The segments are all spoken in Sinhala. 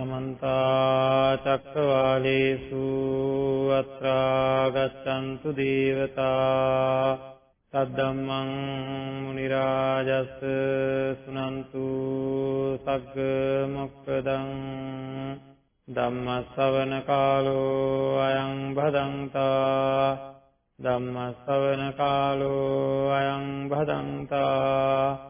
සමන්තා චක්කවාලේසු අත්‍රා ගච්ඡන්තු දේවතා සද්දම්මං මුනි රාජස් සුනන්තු සග්ග මොක්කදං ධම්ම ශ්‍රවණ කාලෝ අයං භදන්තා ධම්ම ශ්‍රවණ කාලෝ අයං භදන්තා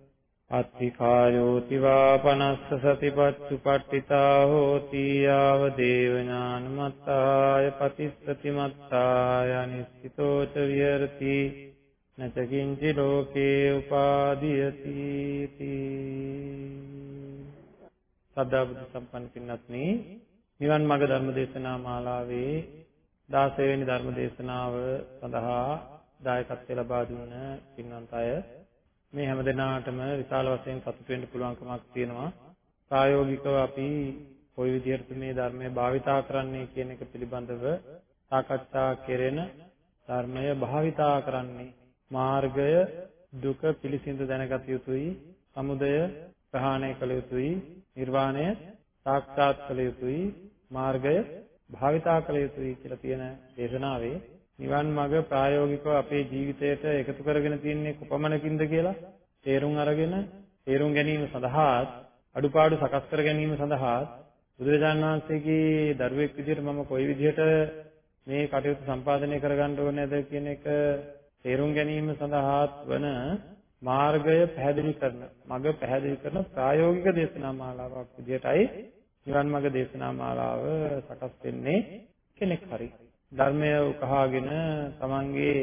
අත්තිකායෝති වා පනස්ස සතිපත්තුපට්ඨිතා හෝති ආව දේව ඥානමත්තාය පතිස්සති මත්තාය අනිස්සිතෝ ච විහෙරති නච කිංචි ලෝකේ උපාදීයති සදා බුද්ධ සම්පන්න පින්වත්නි නිවන් මාර්ග ධර්ම දේශනා මාලාවේ 16 වෙනි ධර්ම දේශනාව සඳහා දායකත්වය ලබා දුන්න පින්වන්ත අය මේ හැම දිනාටම විශාල වශයෙන් සතුට වෙන්න පුළුවන්කමක් තියෙනවා. ප්‍රායෝගිකව අපි කොයි විදිහට මේ ධර්මය භාවිතා කරන්නේ කියන එක පිළිබඳව සාකච්ඡා කෙරෙන ධර්මය භාවිතා කරන්නේ මාර්ගය දුක පිළිසිඳ දැනගත යුතුයි සමුදය ප්‍රහාණය කළ යුතුයි නිර්වාණය සාක්ෂාත් කළ යුතුයි මාර්ගය භාවිතා කළ යුතුයි කියලා තියෙන දේශනාවේ නිවන් මඟ ප්‍රායෝගිකව අපේ ජීවිතයට එකතු කරගෙන තියන්නේ කොපමණකින්ද කියලා තේරුම් අරගෙන තේරුම් ගැනීම සඳහා අඩුපාඩු සකස් කර ගැනීම සඳහා බුදුරජාණන් වහන්සේගේ දරුවෙක් විදිහට මම කොයි විදිහට මේ කටයුතු සම්පාදනය කරගන්න ඕනේද කියන එක තේරුම් ගැනීම සඳහා වන මාර්ගය පැහැදිලි කරන මඟ පැහැදිලි කරන ප්‍රායෝගික දේශනා මාලාවක් විදිහටයි නිවන් මාර්ග දේශනා මාලාව සකස් වෙන්නේ කෙනෙක් හරි. ධර්මය උකහාගෙන තමන්ගේ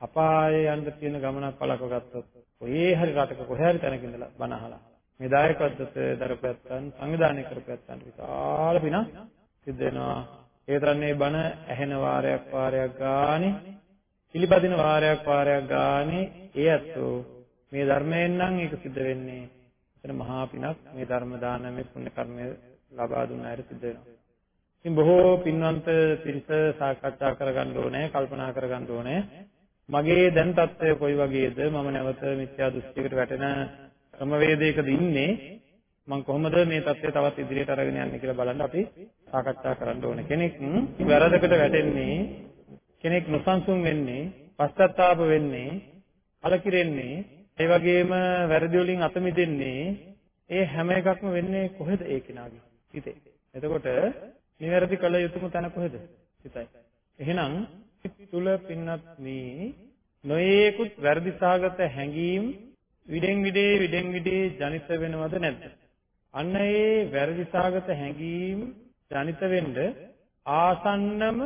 අපායේ යන්න තියෙන ගමනක් පළක ගත්තොත් කොහේ හරි රටක කොහේ හරි තැනක ඉඳලා බණ අහලා මේ දායකත්වයට දරපැත්තන් සංවිධානය කරපැත්තන් විශාල පිනක් සිද්ධ වෙනවා ඒ තරන්නේ බණ ඇහෙන වාරයක් වාරයක් ගානේ පිළිපදින වාරයක් වාරයක් ගානේ ඒ අත්ෝ මේ ධර්මයෙන් නම් ඒක සිද්ධ වෙන්නේ එතන මහා පිනක් මේ ධර්ම දානමය පුණ්‍ය කර්මය ලබා දුන්න අයට සිද්ධ වෙනවා. ඉතින් බොහෝ පින්වන්ත පිරිස සාකච්ඡා කරගන්න ඕනේ, කල්පනා කරගන්න ඕනේ. මගේ දැන් තත්ත්වය කොයි වගේද? මම නැවත මිත්‍යා දෘෂ්ටියකට වැටෙන ක්‍රමවේදයකද ඉන්නේ? මම කොහොමද මේ தත්ත්වය තවත් ඉදිරියට අරගෙන යන්නේ කියලා බලන්න අපි සාකච්ඡා කරන්න ඕනේ. කෙනෙක් වැරදකට වැටෙන්නේ කෙනෙක් නොසන්සුන් වෙන්නේ, පශ්චාත්තාප වෙන්නේ, කලකිරෙන්නේ, ඒ වගේම වැරදි වලින් අත මිදෙන්නේ ඒ හැම එකක්ම වෙන්නේ කොහෙද ඒ කෙනාගේ? හිතේ. එතකොට නිවැරදි කළ යුතුම තැන කොහෙද? හිතයි. එහෙනම් තුල පින්නත් මේ නොයේකුත් වැරදි සාගත හැඟීම් විඩෙන් විඩේ විඩෙන් විඩේ ජනිත වෙනවද නැද්ද? අන්න ඒ වැරදි සාගත හැඟීම් ජනිත වෙන්න ආසන්නම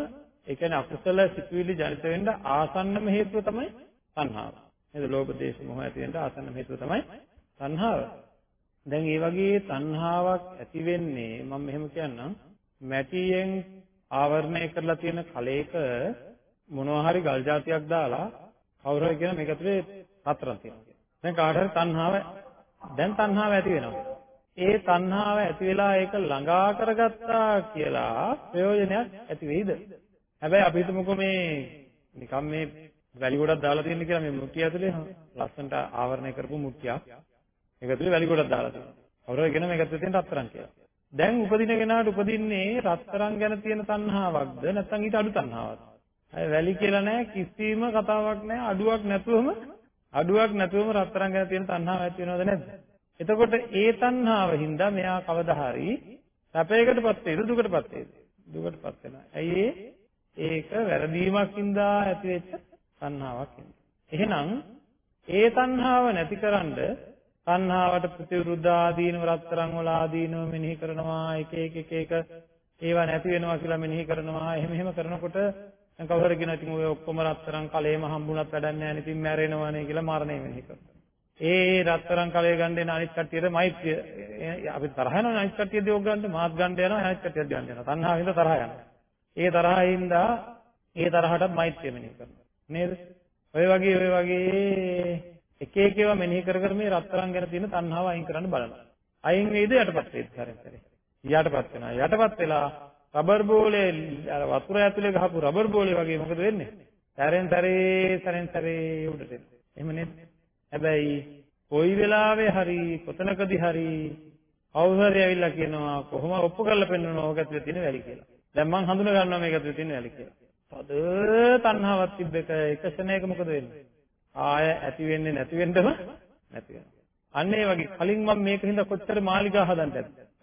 ඒ කියන්නේ අකුසල සිතුවිලි ජනිත වෙන්න ආසන්නම හේතුව තමයි තණ්හාව. නේද? ලෝභ දේශ මොහ ඇති වෙන්න ආසන්නම හේතුව තමයි තණ්හාව. දැන් ඒ වගේ තණ්හාවක් ඇති වෙන්නේ මම මෙහෙම කියන්නම් මැටියෙන් ආවරණය කරලා තියෙන කලයක මොනවා හරි ගල් జాතියක් දාලා කවුරු හරි කියන මේක ඇතුලේ රත්තරන් තියෙනවා. දැන් කාට හරි තණ්හාව දැන් තණ්හාව ඇති වෙනවා. ඒ තණ්හාව ඇති වෙලා ඒක ළඟා කරගත්තා කියලා ප්‍රයෝජනයක් ඇති වෙයිද? හැබැයි අපි හිතමුකෝ මේ නිකම් මේ වැලි ගොඩක් දාලා තියෙන කියලා මේ මුට්ටිය ඇතුලේ ලස්සනට ආවරණය කරපු මුට්ටියක් මේක ඇතුලේ වැලි ගොඩක් දාලා තියෙනවා. කවුරු කියන මේක ඇතුලේ තියෙන රත්තරන් කියලා. දැන් උපදින කෙනාට උපදින්නේ රත්තරන් ගැන තියෙන තණ්හාවක්ද නැත්නම් ඊට අඩු තණ්හාවක්ද? අය වැලි කියලා නැහැ කිසිම කතාවක් නැහැ අඩුවක් නැතුවම අඩුවක් නැතුවම රත්තරන් ගැන තියෙන තණ්හාව ඇති වෙනවද නැද්ද? එතකොට ඒ තණ්හාව හින්දා මෙයා කවදා හරි සැපයකටපත් වේද දුකටපත් වේද? දුකටපත් වෙනවා. ඇයි ඒක වැරදීමක් හින්දා ඇතිවෙච්ච තණ්හාවක් හින්දා. එහෙනම් ඒ තණ්හාව නැතිකරන්න තණ්හාවට ප්‍රතිවිරුද්ධ ආදීනව රත්තරන් වල ආදීනව මෙනෙහි කරනවා. එක එක එක එක ඒවා නැති වෙනවා කියලා මෙනෙහි කරනවා. එහෙම එහෙම කරනකොට දැන් කවුරු හරි කියනවා ඉතින් ඔය ඔක්කොම රත්තරන් කලේම හම්බුණත් වැඩක් නැහැ නේ. ඉතින් මැරෙනවනේ කියලා මරණය මෙනෙහි කරනවා. ඒ රත්තරන් කලේ ගන්න එන අනිත් කට්ටියට මෛත්‍රිය. අපි තරහ යනවා අනිත් කට්ටිය දියෝග ගන්න මාත් ගන්න යනවා අනිත් කට්ටියත් ගන්න යනවා තණ්හාවෙන්ද තරහ යනවා. ඒ තරහින්ද ඒ තරහටත් මෛත්‍රිය මෙනෙහි කරනවා. නේද? ඔය වගේ ඔය වගේ එක එක ඒවා මෙනෙහි කර කර මේ රත්තරන් ගැන තියෙන තණ්හාව අයින් කරන්න බලනවා. අයින් වෙයිද යටපත් වෙයිද සැරෙන් සැරේ. යටපත් වෙනවා. යටපත් වෙලා රබර් බෝලේ අර වතුර ඇතුලේ ගහපු රබර් බෝලේ වගේ මොකද වෙන්නේ? සැරෙන් සැරේ සැරෙන් සැරේ උඩට එනවා. එහෙම නේද? හැබැයි කොයි වෙලාවෙ හරි කොතනකදී හරි කවුරුහරි ඇවිල්ලා කියනවා කොහොම ඔප්පු කරලා පෙන්නනවා ඕක ඇතුලේ තියෙන වැලි කියලා. දැන් මං හඳුන ගන්නවා මේක ඇතුලේ තියෙන වැලි කියලා. තද තණ්හාවක් තිබ්බ එක එක ක්ෂණයක මොකද වෙන්නේ? ආය ඇති වෙන්නේ නැති වෙන්නම නැති වෙනවා. අන්න ඒ වගේ කලින් මම මේකින්ද කොච්චර මාලිගා හදන්නද?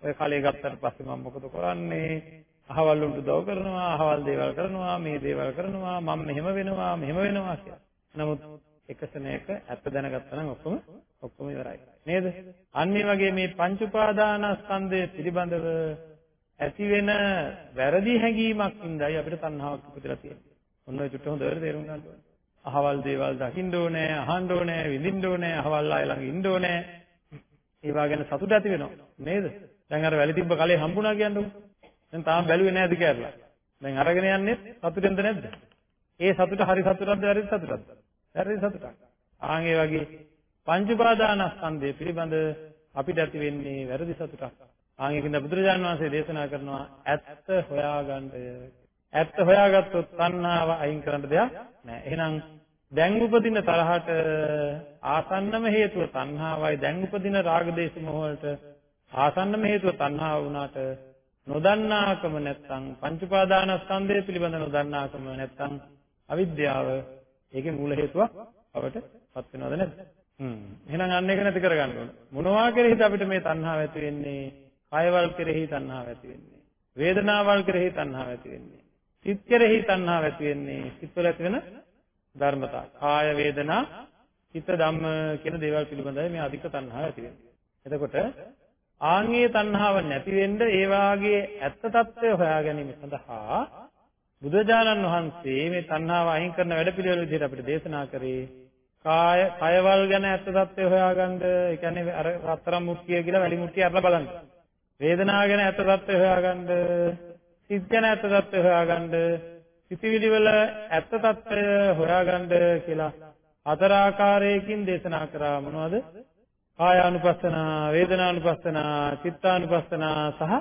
ඔය කලේ ගත්තට පස්සේ මම මොකද කරන්නේ? අහවල් උන්ට දව කරනවා, අහවල් දේවල් කරනවා, මේ දේවල් කරනවා, මම මෙහෙම වෙනවා, මෙහෙම වෙනවා කියලා. නමුත් එක සෙනෙක ඇත්ත දැනගත්තා නම් ඔක්කොම ඔක්කොම ඉවරයි. නේද? අන්න ඒ වගේ මේ පංච උපාදානස්කන්ධය පිළිබඳව ඇති වෙන වැරදි හැඟීමක් ඉඳයි අපිට තණ්හාවක් උපදලා තියෙන්නේ. ඔන්න ඔය චුට්ට හොඳට තේරුම් ගන්න ඕනේ. අහවල් දේවල් දකින්න ඕනේ, අහන්න ඕනේ, විඳින්න ඕනේ, අහවල් අය ළඟ ඉන්න ඕනේ. ඒවා ගැන සතුට ඇති වෙනවා. නේද? දැන් අර වැලි තිබ්බ කලේ හම්බුණා කියන්නකො. දැන් තාම බැලුවේ නැද්ද කියලා. දැන් අරගෙන යන්නේ සතුටෙන්ද නැද්ද? ඒ සතුට හරි සතුටක්ද වැරදි සතුටක්ද? වැරදි සතුටක්. ආන් ඒ වගේ පංච උපාදානස්කන්ධය පිළිබඳ අපිට ඇති වෙන්නේ වැරදි සතුටක්. ආන් ඒකින්ද බුදුරජාණන් වහන්සේ දේශනා කරනවා ඇත්ත හොයාගන්න. ඇත්ත හොයාගත්තොත් තණ්හාව අයින් කරන්න දෙයක් නැහැ. එහෙනම් දැන් උපදින තරහට ආසන්නම හේතුව තණ්හාවයි දැන් උපදින රාග දේශ මොහ වලට ආසන්නම හේතුව තණ්හාව වුණාට නොදන්නාකම නැත්තම් පංච උපාදානස්කන්ධය පිළිබඳ නොදන්නාකම නැත්තම් අවිද්‍යාව ඒකේ මූල හේතුවක් අපට පත් වෙනවද නැද්ද? හ්ම්. එහෙනම් අන්න ඒක නැති කරගන්න ඕන. මොනවා කෙරෙහිද අපිට මේ තණ්හාව ඇති වෙන්නේ? කායවල් කෙරෙහි තණ්හාව ඇති වෙන්නේ. වේදනාවල් කෙරෙහි තණ්හාව ඇති වෙන්නේ. සිත් කෙරෙහි තණ්හාව ඇති වෙන්නේ සිත්වල ඇති වෙන ධර්මතා. කාය වේදනා, චිත්ත ධම්ම කියන දේවල් පිළිබඳව මේ අධික තණ්හාව ඇති වෙන්නේ. එතකොට ආන්ගේ තණ්හාව නැති වෙන්න ඒ වාගේ ඇත්ත తত্ত্বය හොයා ගැනීම සඳහා බුදුජානන් වහන්සේ මේ තණ්හාව අයින් කරන වැඩපිළිවෙල විදිහට අපිට දේශනා කරේ කාය කයවල් ගැන ඇත්ත తত্ত্বය හොයාගන්න ඒ කියන්නේ අර රත්තරන් මුට්ටිය කියලා වැලි මුට්ටිය අරලා බලන්න වේදනාව ගැන ඇත්ත తত্ত্বය හොයාගන්න සිද්ධන ඇත්ත தත්ත්වය හොයාගන්න සිතිවිලි වල ඇත්ත తত্ত্বය හොයාගන්න කියලා හතර ආකාරයකින් දේශනා කරා මොනවද කායානුපස්සන වේදනානුපස්සන චිත්තානුපස්සන සහ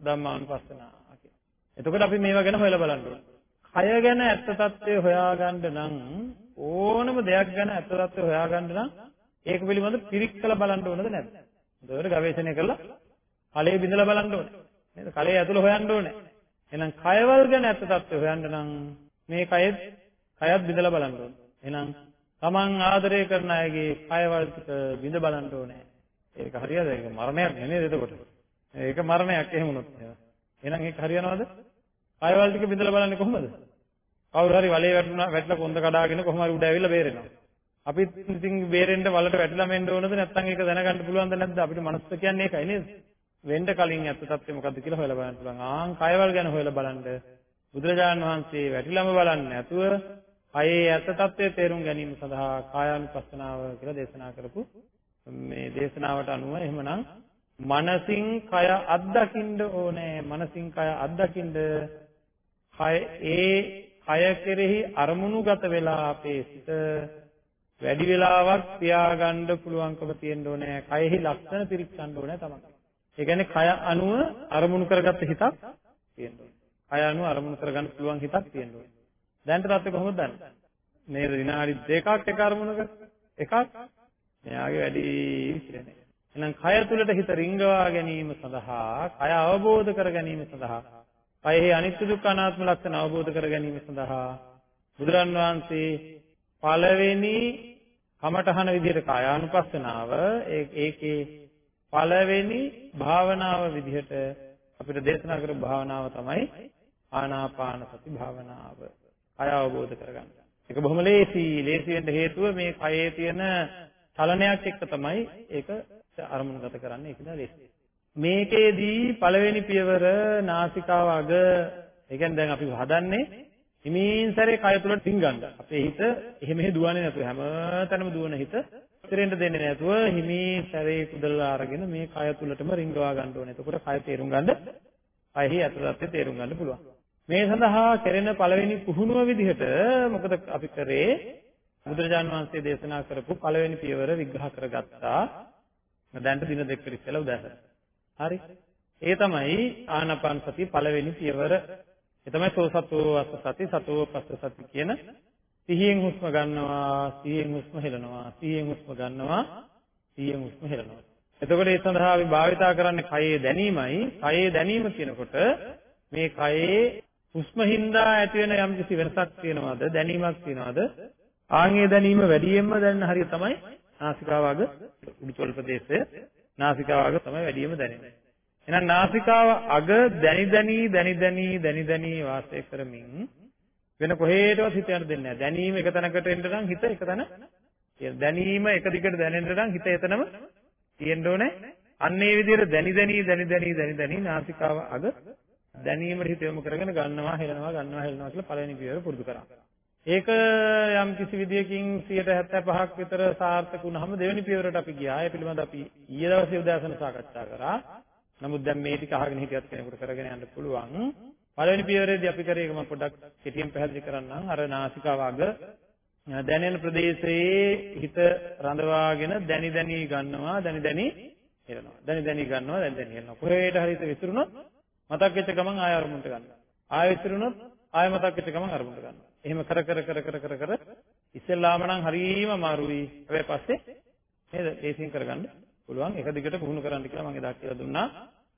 ධම්මානුපස්සන එතකොට අපි මේවා ගැන හොයලා බලන්න කය ගැන ඇත්ත తত্ত্বය හොයාගන්න නම් ඕනම දෙයක් ගැන ඇත්ත తত্ত্বය හොයාගන්න නම් ඒක පිළිබඳ පිරික්කලා බලන්න ඕනද නැද්ද? හොඳට ගවේෂණය කරලා කලයේ බිඳලා බලන්න ඕනේ. නේද? කලයේ ඇතුළ හොයන්න ඕනේ. එහෙනම් කයවල් ගැන ඇත්ත తත්වය හොයන්න නම් මේ කයෙත් කයත් බිඳලා බලන්න ඕනේ. එහෙනම් Taman ආදරය කරන අයගේ කයවල් ටික බිඳ බලන්න ඕනේ. ඒක හරියද? ඒක මරණයක් නෙමෙයි එතකොට. ඒක මරණයක් එහෙම වුණොත්. එහෙනම් ඒක හරියනවද? කයවල් ටික බිඳලා බලන්නේ කොහොමද? කවුරු හරි වලේ වැටුණා වැටලා කොන්ද කඩාගෙන කොහොම හරි උඩ ඇවිල්ලා බේරෙනවා. අපිත් ඉතින් බේරෙන්න වලට වැටලා මෙන්න ඕනද නැත්නම් ඒක දැනගන්න පුළුවන්ද නැද්ද අපිට මනස කියන්නේ ඒකයි නේද? වෙන්න කලින් ඇත්ත తත්ත්වය මොකද්ද කියලා හොයලා බලන්න පුළුවන්. ආන් කයවල් ගැන හොයලා බලන්න. බුදුරජාණන් වහන්සේ වැටිලාම බලන්නේ නැතුව කයේ ඇත්ත తත්ත්වය තේරුම් ගැනීම සඳහා කායානුපස්සනාව කියලා දේශනා කරපු මේ දේශනාවට අනුව එහෙමනම් මනසින් කය අත්දකින්න ඕනේ. මනසින් කය අත්දකින්න කය ඒ කය කෙරෙහි අරමුණුගත වෙලා අපේ සිත වැඩි වෙලාවක් තියාගන්න පුළුවන්කම තියෙන්න ඕනේ. කයෙහි ලක්ෂණ පිරික්සන්න ඕනේ තමයි. ඒ කියන්නේ කය අනුව අරමුණු කරගත්ත හිතක් තියෙන්න ඕනේ. කය අනුව අරමුණු කරගන්න පුළුවන් හිතක් තියෙන්න ඕනේ. දැනට තත්ත්වය කොහොමද දන්නේ? නේද විනාඩි දෙකක් එක අරමුණක එකක් මෙයාගේ වැඩි විශ්ලේෂණය. එහෙනම් කය තුළට හිත රිංගවා ගැනීම සඳහා, කය අවබෝධ කර ගැනීම සඳහා කයෙහි අනිත්‍ය දුක්ඛ අනාත්ම ලක්ෂණ අවබෝධ කර ගැනීම සඳහා බුදුරන් වහන්සේ පළවෙනි කමඨහන විදිහට කායානුපස්සනාව ඒකේ පළවෙනි භාවනාව විදිහට අපිට දේශනා කරපු භාවනාව තමයි ආනාපාන සති භාවනාව. කය අවබෝධ කරගන්න. ඒක බොහොම ලේසි. ලේසි වෙන්න හේතුව මේ කයේ තියෙන චලනයක් එක්ක තමයි ඒක අරමුණුගත කරන්නේ. ඒක නේද? මේකේදී පළවෙනි පියවර නාසිකාව අග ඒ කියන්නේ දැන් අපි හදන්නේ හිමින් සැරේ කය තුල ටින්ගන්න. අපේ හිත එහෙම එහෙ දුවන්නේ නැතුව හැමතැනම දුවන හිත ඉතිරෙන්න දෙන්නේ නැතුව හිමින් සැරේ කුදලා අරගෙන මේ කය තුලටම රිංගවා ගන්න ඕනේ. එතකොට කය තේරුම් ගන්න කයෙහි ඇතුළතේ තේරුම් ගන්න පුළුවන්. මේ සඳහා කෙරෙන පළවෙනි පුහුණුව විදිහට මොකද අපි කරේ බුදුරජාන් වහන්සේ දේශනා කරපු පළවෙනි පියවර විග්‍රහ කරගත්තා. දැන්ට දින දෙකකට ඉස්සෙල්ලා උදෑසන. හරි. ඒ තමයි ආනාපාන සති පළවෙනි පියවර. ඒ තමයි සෝසතෝ අස්ස සති සතෝ පස්ස සති කියන සිහියෙන් හුස්ම ගන්නවා, සිහියෙන් හුස්ම හෙලනවා, සිහියෙන් හුස්ම ගන්නවා, සිහියෙන් හුස්ම හෙලනවා. එතකොට ඒ සඳහා අපි භාවිතා කරන්නේ කයේ දැනීමයි. කයේ දැනීම කියනකොට මේ කයේ හුස්ම හින්දා ඇති වෙන යම්කිසි වෙනසක් තියෙනවද දැනීමක් තියෙනවද ආන්ගේ දැනීම වැඩියෙන්ම දැනෙන හරිය තමයි නාසිකාව අග උඩුතොල් ප්‍රදේශය නාසිකාව අග තමයි වැඩියෙන්ම දැනෙන්නේ එහෙනම් නාසිකාව අග දැනි දැනි දැනි දැනි දැනි දැනි වාසය කරමින් වෙන කොහේටවත් හිත යන්න දෙන්නේ නැහැ දැනීම එක තැනකට එන්න නම් හිත එක තැන දැනීම එක දිගට දැනෙන්න නම් හිත එතනම තියෙන්න ඕනේ අන්න ඒ විදිහට දැනි දැනි දැනි දැනි දැනි දැනි නාසිකාව අග දැනීමට හිත යොමු කරගෙන ගන්නවා හෙලනවා ගන්නවා හෙලනවා කියලා පළවෙනි පියවර පුරුදු කරා. ඒක යම් කිසි විදියකින් 75ක් විතර සාර්ථක වුණාම දෙවෙනි පියවරට අපි ගියා. ඒ පිළිබඳව අපි ඊයේ දවසේ උදෑසන සාකච්ඡා කරා. නමුත් දැන් මේ ටික අහගෙන හිටියත් කෙනෙකුට කරගෙන යන්න පුළුවන්. පළවෙනි පියවරේදී අපි කරේ ඒක මම පොඩ්ඩක් කෙටියෙන් පැහැදිලි කරන්නම්. අර නාසිකාව අග දැනෙන ප්‍රදේශයේ හිත රඳවාගෙන දැනි දැනි ගන්නවා දැනි දැනි හෙලනවා. දැනි දැනි ගන්නවා දැනි දැනි හෙලනවා. කොහේට හරි හිත විසිරුණොත් මතක් වෙච්ච ගමන් ආය අරමුණට ගන්නවා. ආය විසිරුණොත් ආය මතක් වෙච්ච ගමන් අරමුණට ගන්නවා. එහෙම කර කර කර කර කර කර ඉස්සෙල්ලාම නම් හරීම අමාරුයි. හැබැයි පස්සේ නේද? ඒසින් කරගන්න පුළුවන්. එක දිගට පුහුණු කරන්න කියලා මම එදා කියලා දුන්නා.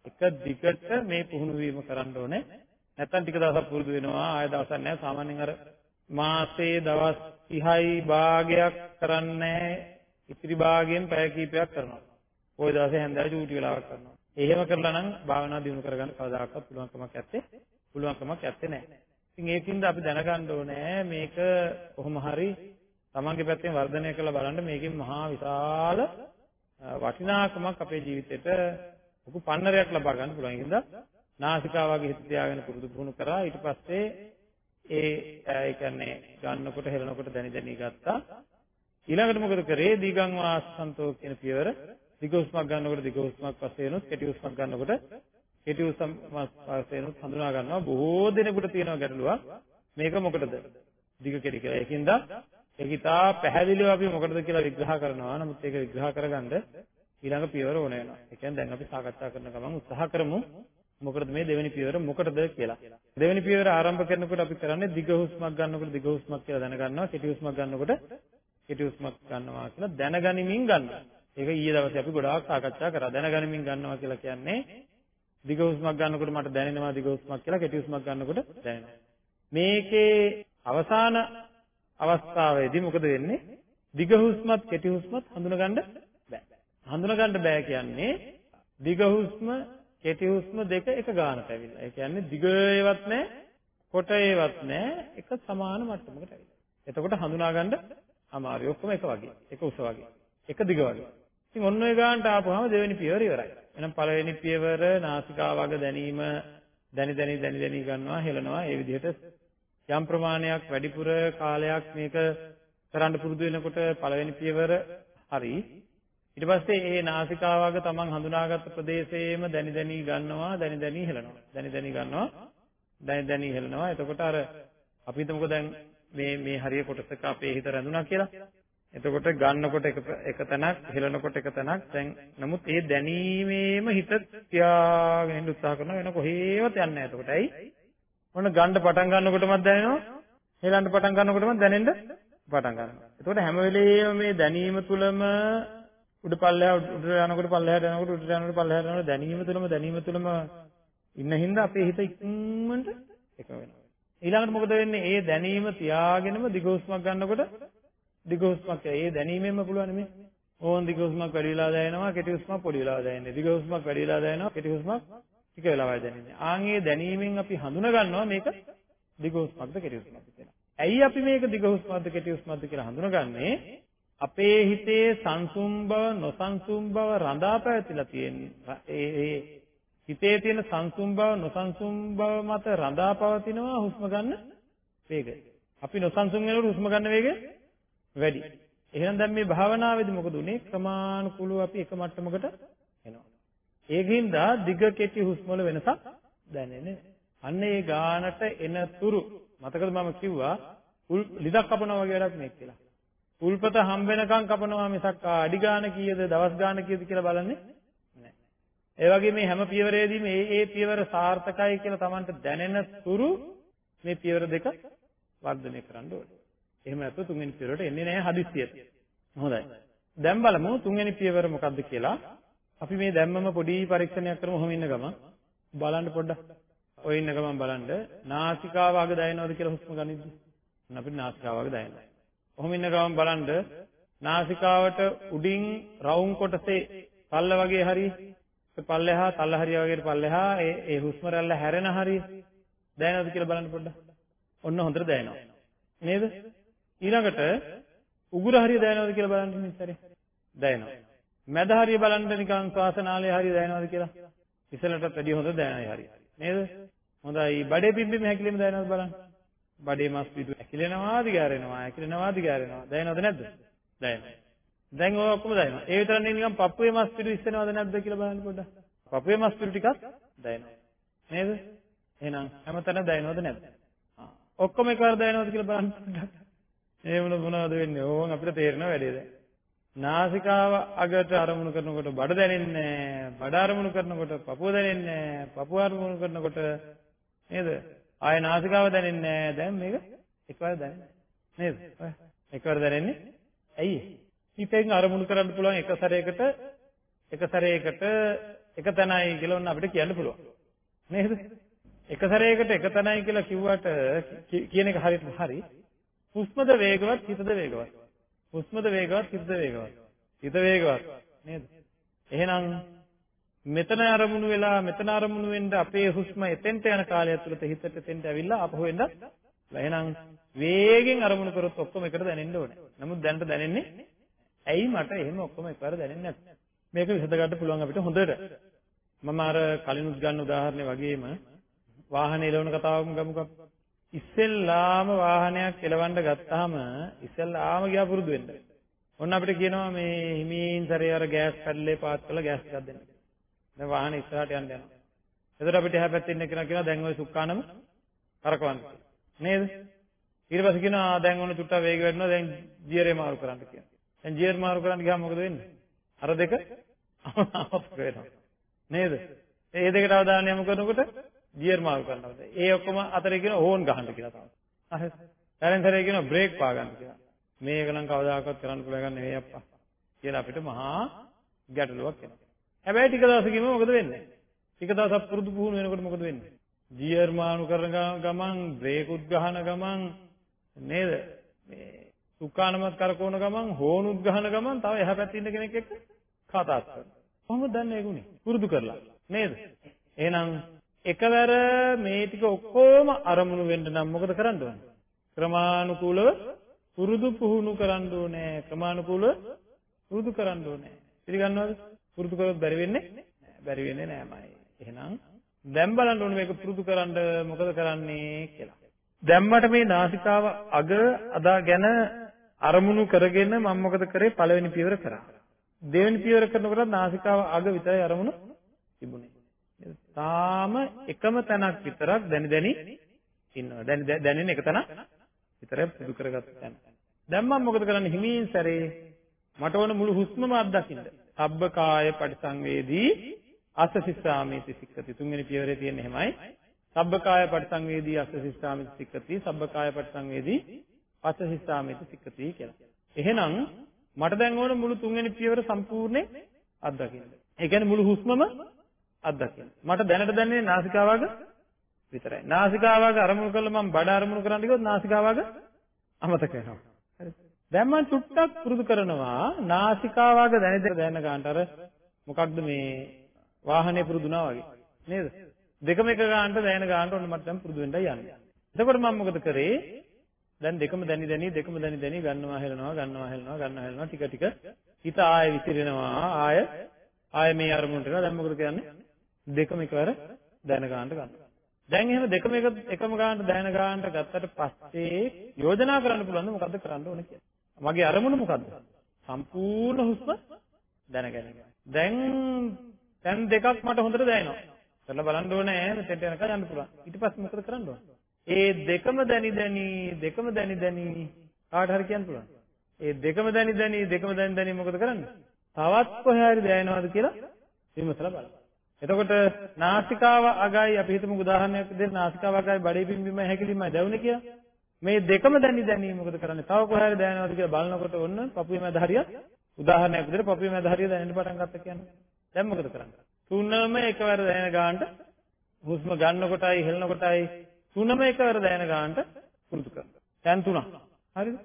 එක දිගට මේ පුහුණු වීම කරන්න ඕනේ. නැත්තම් ටික දවසක් පුරුදු වෙනවා. ආය දවසක් නැහැ. සාමාන්‍යයෙන් අර මාසේ දවස් 30යි භාගයක් කරන්නේ ඉතිරි භාගයෙන් පැය කිහිපයක් කරනවා. ওই දවසේ හැන්දෑව චූටි වෙලාවක් කරනවා. එහෙම කරලා නම් භාවනා දියුණු කරගන්න කවදාකවත් පුළුවන්කමක් නැත්තේ පුළුවන්කමක් නැත්තේ නෑ. ඉතින් ඒකින්ද අපි දැනගන්න ඕනේ මේක කොහොම හරි තමන්ගේ පැත්තෙන් වර්ධනය කරලා බලන්න මේකෙන් මහා විශාල වටිනාකමක් අපේ ජීවිතේට ලොකු පන්නරයක් ලබා ගන්න පුළුවන්. ඒකින්ද නාසිකාවගේ හිත තියාගෙන පුරුදු පුහුණු කරා ඊට පස්සේ ඒ ඒ කියන්නේ ගන්නකොට හෙලනකොට දැනි දැනි ගත්තා. ඊළඟට මොකද කරේ? දීගං වාසන්තෝ කියන පියවර දිග හුස්මක් ගන්නකොට දිග හුස්මක් පස්සේ එනොත් කෙටි හුස්මක් ගන්නකොට කෙටි හුස්මක් පස්සේ එනොත් හඳුනා ගන්නවා බොහෝ දෙනෙකුට තියෙන ගැටලුවක් මේක මොකටද දිග කෙටි කියලා. ඒකින්ද ඒක ඉතා පැහැදිලිව අපි මොකටද කියලා විග්‍රහ කරනවා. නමුත් ඒක විග්‍රහ කරගන්න ඊළඟ පියවර ඕන වෙනවා. ඒ කියන්නේ දැන් අපි සාකච්ඡා කරන ගමන් උත්සාහ කරමු මොකටද මේ දෙවෙනි පියවර මොකටද කියලා. දෙවෙනි පියවර ආරම්භ කරනකොට අපි කරන්නේ දිග හුස්මක් ගන්නකොට දිග හුස්මක් කියලා දැනගන්නවා. කෙටි හුස්මක් ගන්නකොට කෙටි හුස්මක් ගන්නවා කියලා දැනගනිමින් ගන්නවා. ඒක ඊයේ දවසේ අපි ගොඩාක් සාකච්ඡා කරා. දැනගනිමින් ගන්නවා කියලා කියන්නේ දිග හුස්මක් ගන්නකොට මට දැනෙනවා දිග හුස්මක් කියලා කෙටි හුස්මක් ගන්නකොට දැනෙනවා. මේකේ අවසාන අවස්ථාවේදී මොකද වෙන්නේ? දිග හුස්මත් කෙටි හුස්මත් හඳුනගන්න බෑ. හඳුනගන්න බෑ කියන්නේ දිග හුස්ම කෙටි හුස්ම දෙක එක ගානට ඇවිල්ලා. ඒ කියන්නේ දිග ඒවත් නැහැ, කොට ඒවත් නැහැ, එක සමාන මට්ටමකට ඇවිල්ලා. එතකොට හඳුනා ගන්න අමාරුයි. ඔක්කොම එක වගේ. එක උස වගේ. එක දිග වගේ. ඉතින් ඔන්න ඔය ගානට ආපුවාම දෙවෙනි පියවර ඉවරයි. එහෙනම් පළවෙනි පියවර නාසිකාවග දැනීම දැනි දැනි දැනි දැනි ගන්නවා හෙලනවා. ඒ විදිහට යම් ප්‍රමාණයක් වැඩිපුර කාලයක් මේක කරන්න පුරුදු වෙනකොට පළවෙනි පියවර හරි. ඊට පස්සේ ඒ නාසිකාවග තමන් හඳුනාගත්ත ප්‍රදේශයේම දැනි දැනි ගන්නවා දැනි දැනි හෙලනවා. දැනි දැනි ගන්නවා දැනි දැනි හෙලනවා. එතකොට අර අපි හිතමුකෝ දැන් මේ මේ හරිය කොටසක අපේ හිත රැඳුණා කියලා. එතකොට ගන්නකොට එක එක තැනක් හෙලනකොට එක තැනක් දැන් නමුත් ඒ දැනීමේම හිත තියාගෙන ඉන්න උත්සාහ කරනවා වෙන කොහේවත් යන්නේ නැහැ එතකොට ඇයි මොන ගන්න පටන් ගන්නකොටමත් දැනෙනවා හෙලන්න පටන් ගන්නකොටමත් දැනෙන්න පටන් ගන්නවා එතකොට හැම වෙලෙම මේ දැනීම තුලම උඩ පල්ලෙහා උඩට යනකොට පල්ලෙහාට යනකොට උඩට යනකොට පල්ලෙහාට යනකොට දැනීම තුලම දැනීම තුලම ඉන්න හින්දා අපේ හිත ඉක්මනට එක වෙනවා. ඊළඟට මොකද වෙන්නේ? ඒ දැනීම තියාගෙනම දිග හුස්මක් ගන්නකොට දිග හුස්මක් ඒ දැනීමෙන්ම පුළුවන් මේ ඕන් දිග හුස්මක් වැඩි වෙලා දැනෙනවා කෙටි හුස්මක් පොඩි වෙලා දැනෙන්නේ. දිග හුස්මක් වැඩි වෙලා දැනෙනවා කෙටි හුස්මක් ටික වෙලාවයි දැනෙන්නේ. ආන් ඒ දැනීමෙන් අපි හඳුනා ගන්නවා මේක දිග හුස්මක්ද කෙටි හුස්මක්ද කියලා. ඇයි අපි මේක දිග හුස්මක්ද කෙටි හුස්මක්ද කියලා හඳුනගන්නේ? අපේ හිතේ සංසුම් බව නොසන්සුම් බව රඳා පැවතිලා තියෙන ඒ හිතේ තියෙන සංසුම් බව නොසන්සුම් බව මත රඳා පවතිනවා හුස්ම ගන්න වේගය. අපි නොසන්සුම් වෙනකොට හුස්ම ගන්න වේගය වැඩි. එහෙනම් දැන් මේ භාවනාවේදී මොකද උනේ? ක්‍රමානුකූලව අපි එක මට්ටමකට එනවා. ඒකින්ද දිග කෙටි හුස්ම වල වෙනසක් දැනෙන්නේ අන්න ඒ ගානට එන තුරු මතකද මම කිව්වා ලිදක් කපනවා වගේ වැඩක් නේ කියලා. උල්පත හම් වෙනකන් කපනවා මිසක් අඩි ගාන කීයද දවස් ගාන කීයද කියලා බලන්නේ නැහැ. ඒ වගේ මේ හැම පියවරේදීම මේ ඒ පියවර සාර්ථකයි කියලා Tamanට දැනෙන තුරු මේ පියවර දෙක වර්ධනය කරන්න ඕනේ. එහෙම නැත්නම් තුන්වෙනි පියවරට එන්නේ නැහැ හදිස්සියට. හොඳයි. දැන් බලමු තුන්වෙනි පියවර මොකක්ද කියලා. අපි මේ දැම්මම පොඩි පරීක්ෂණයක් කරමු ඔහොම ඉන්න ගමන්. බලන්න පොඩ්ඩක්. ඔය ඉන්න ගමන් බලන්න නාසිකාව අග දැනෙනවද කියලා හුස්ම ගනිද්දි. අපිට නාසිකාව අග දැනෙනවා. ඔහොම ඉන්න ගමන් බලන්න නාසිකාවට උඩින් රවුම් කොටසේ පල්ල වගේ හරි පල්ලෙහා තල්ල හරිය වගේ පල්ලෙහා ඒ ඒ හුස්ම රැල්ල හැරෙන හරිය දැනෙනවද කියලා බලන්න පොඩ්ඩක්. ඔන්න හොඳට දැනෙනවා. නේද? ඊළඟට උගුර හරිය දැනෙනවද කියලා බලන්න ඉන්නේ ඉස්සරේ. දැනෙනවා. මැද හරිය බලන්න නිකන් ශ්වාසනාලය හරිය දැනෙනවද කියලා. ඉස්සලටත් වැඩිය හොඳ දැනයි හරිය. නේද? හොඳයි. බඩේ පිම්බීම හැකිලිම දැනෙනවද බලන්න. බඩේ මස් පිටු ඇකිලෙනවා දිගාරෙනවා ඇකිලෙනවා දිගාරෙනවා දැනෙනවද නැද්ද? දැනෙනවා. දැන් ඔය ඔක්කොම දැනෙනවා. ඒ විතර නෙවෙයි නිකන් පපුවේ මස් පිටු ඉස්සෙනවද නැද්ද කියලා බලන්න පොඩ්ඩක්. පපුවේ මස් පිටු ටිකක් දැනෙනවා. නේද? එහෙනම් හැමතැනම දැනෙනවද නැද්ද? ඔක්කොම එකවර දැනෙනවද කියලා බලන්න පොඩ්ඩක්. ඒ මොන මොනවද වෙන්නේ? ඕන් අපිට තේරෙනව වැඩේ දැන්. නාසිකාව අගට අරමුණු කරනකොට බඩ දැනෙන්නේ බඩ අරමුණු කරනකොට පපුව දැනෙන්නේ පපුව අරමුණු කරනකොට නේද? ආය නාසිකාව දැනෙන්නේ නැහැ. දැන් මේක එකවර දැනෙන්නේ නේද? එකවර දැනෙන්නේ ඇයි? හිතෙන් අරමුණු කරන්න පුළුවන් එක සැරයකට එක සැරයකට එක තැනයි කියලා ඔන්න අපිට කියන්න පුළුවන්. නේද? එක සැරයකට එක තැනයි කියලා කිව්වට කියන එක හරියට හරි. හුස්මද වේගවත් හිතද වේගවත්. හුස්මද වේගවත් හිතද වේගවත්. හිත වේගවත් නේද? එහෙනම් මෙතන අරමුණු වෙලා මෙතන අරමුණු වෙන්න අපේ හුස්ම එතෙන්ට යන කාලය ඇතුළත හිතට එතෙන්ට ඇවිල්ලා ආපහු එන්න එහෙනම් වේගෙන් අරමුණු කරොත් ඔක්කොම එකට දැනෙන්න ඕනේ. නමුත් දැනට දැනෙන්නේ ඇයි මට එහෙම ඔක්කොම එකවර දැනෙන්නේ නැත්තේ? මේක විසඳ ගන්න පුළුවන් අපිට හොඳට. මම අර කලිනුත් ගන්න උදාහරණය වගේම වාහනේ එලවන කතාවක්ම ගමුකෝ. ඉස්සෙල්ලාම වාහනයක් එලවන්න ගත්තාම ඉස්සෙල්ලාම ගියා පුරුදු වෙන්න. ඔන්න අපිට කියනවා මේ හිමින් සැරේ අර ගෑස් පැඩලේ පාත් කරලා ගෑස් එකක් දෙන්න. දැන් වාහනේ ඉස්සරහට යන්න යනවා. එතකොට අපිට එහා පැත්තේ ඉන්න කෙනා කියනවා දැන් ওই සුක්කානම කරකවන්න. නේද? ඊට පස්සේ කියනවා දැන් ඔන්න චුට්ටක් වේග වැඩිනවා දැන් ගියරේ මාරු කරන්න කියනවා. දැන් ගියර් මාරු කරන්න ගියාම මොකද වෙන්නේ? අර දෙක අමතක වෙනවා. නේද? ඒ දෙකට අවධානය යොමු කරනකොට ගියර් මාරු කරනවා. ඒ ඔක්කොම අතරේ කියන හෝන් ගහන්න කියලා තමයි. හරිද? ඊළඟ කියන බ්‍රේක් පා ගන්න කියලා. මේක නම් කවදාකවත් කරන්න පුළුවන් එකක් නෙවෙයි අප්පා. කියලා අපිට මහා ගැටලුවක් එනවා. හැබැයි ටික දවසකින්ම මොකද වෙන්නේ? ටික දවසක් පුරුදු පුහුණු වෙනකොට මොකද වෙන්නේ? ගියර් මාරු කරන ගමන්, බ්‍රේක් උත් ගහන ගමන් නේද? මේ සුඛානමත් කරකවන ගමන්, හෝනුත් ගහන ගමන් තව එහා පැත්තේ ඉන්න කෙනෙක් එක්ක කතා කරනවා. කොහොමද දන්නේ ඒගොල්ලෝ? පුරුදු කරලා නේද? එහෙනම් එකවර මේ ටික ඔක්කොම අරමුණු වෙන්න නම් මොකද කරන්න ඕනේ? ක්‍රමානුකූලව පුරුදු පුහුණු කරන්න ඕනේ. ක්‍රමානුකූලව පුරුදු කරන්න ඕනේ. පිළිගන්නවද? පුරුදු කරොත් බැරි වෙන්නේ නැහැ. බැරි වෙන්නේ නෑමයි. එහෙනම් දැන් බලන්න ඕනේ මේක පුරුදු කරන්න මොකද කරන්නේ කියලා. දැම්මට මේ නාසිකාව අග අදා ගැන අරමුණු කරගෙන මම මොකද කරේ පළවෙනි පියවර කරා. දෙවෙනි පියවර කරනකොට නාසිකාව අග විතරයි අරමුණු තිබුණේ. තාම එකම තැනක් විතරක් දැනි දැනි ඉන්නවා. දැනි දැනෙන එක තැනක් විතරයි පුරුදු කරගත්ත තැන. දැන් මම මොකද කරන්නේ හිමින් සැරේ මට ඕන මුළු හුස්මම අත්දකින්න. සබ්බකාය පරිසංවේදී අසසිස්සාමීති සික්කති තුන්වෙනි පියවරේ තියෙන්නේ එහෙමයි සබ්බකාය පරිසංවේදී අසසිස්සාමීති සික්කති සබ්බකාය පරිසංවේදී අසසිස්සාමීති සික්කති කියලා. එහෙනම් මට දැන් ඕන මුළු තුන්වෙනි පියවර සම්පූර්ණයෙන් අත්දකින්න. ඒ කියන්නේ මුළු හුස්මම අත්දකින්න. මට දැනට දැනෙන්නේ නාසිකාවග විතරයි. නාසිකාවග අරමුණු කළා මම බඩ අරමුණු කරන්න ගියොත් නාසිකාවග අමතක වෙනවා. හරිද? දැන් මම චුට්ටක් පුරුදු කරනවා නාසිකාවග දැනෙද දැනන ගන්නට අර මොකක්ද මේ වාහනේ පුරුදුනා වගේ. නේද? දෙකම එක ගන්නට දැනෙන ගන්නට ඔන්න මට දැන් පුරුදු වෙන්නයි යන්නේ. එතකොට මම මොකද කරේ? දැන් දෙකම දැනි දැනි දෙකම දැනි දැනි ගන්නවා හෙලනවා ගන්නවා හෙලනවා ගන්නවා හෙලනවා ටික ටික. හිත ආයෙ විසිරෙනවා ආයෙ ආයෙ මේ අරමුණට දැන් මොකද කියන්නේ? දෙකම එකවර දැන ගන්නට ගන්නවා. දැන් එහෙම දෙකම එක එකම ගන්නට දැන ගන්නට ගත්තට පස්සේ යෝජනා කරන්න පුළුවන් මොකද්ද කරන්න ඕනේ කියලා? මගේ අරමුණ මොකද්ද? සම්පූර්ණ හුස්ම දැනගැනීම. දැන් දැන් දෙකක් මට හොඳට දැනෙනවා. කරලා බලන්න ඕනේ මෙතෙන්ට යනකම් යන්න පුළුවන්. ඊට පස්සේ මොකද කරන්න ඕන? ඒ දෙකම දැනි දැනි දෙකම දැනි දැනි කාට හරි කියන්න පුළුවන්. ඒ දෙකම දැනි දැනි දෙකම දැනි දැනි මොකද කරන්නේ? තවත් කොහේ හරි දැනෙනවද කියලා විමසලා බලන්න. එතකොට නාසිකාව අගයි අපි හිතමු උදාහරණයක් විදිහට නාසිකාව අගයි බඩේ පිම්බීම හැකිලිමයි දැවුනේ කියලා. මේ දෙකම දැනි දැනි මොකද කරන්නේ? තව කොහේ හරි දැනෙනවද කියලා බලනකොට ඔන්න පපුවේ මැද හරිය උදාහරණයක් විදිහට පපුවේ මැද හරිය දැනෙන්න පටන් ගත්තා කියන්නේ. දැන් මොකද කරන්නේ? තුනම එකවර දැනෙන ගානට හුස්ම ගන්නකොටයි හෙලනකොටයි තුනම එකවර දැනෙන ගානට පුරුදු කරනවා. දැන් තුනක්. හරිද?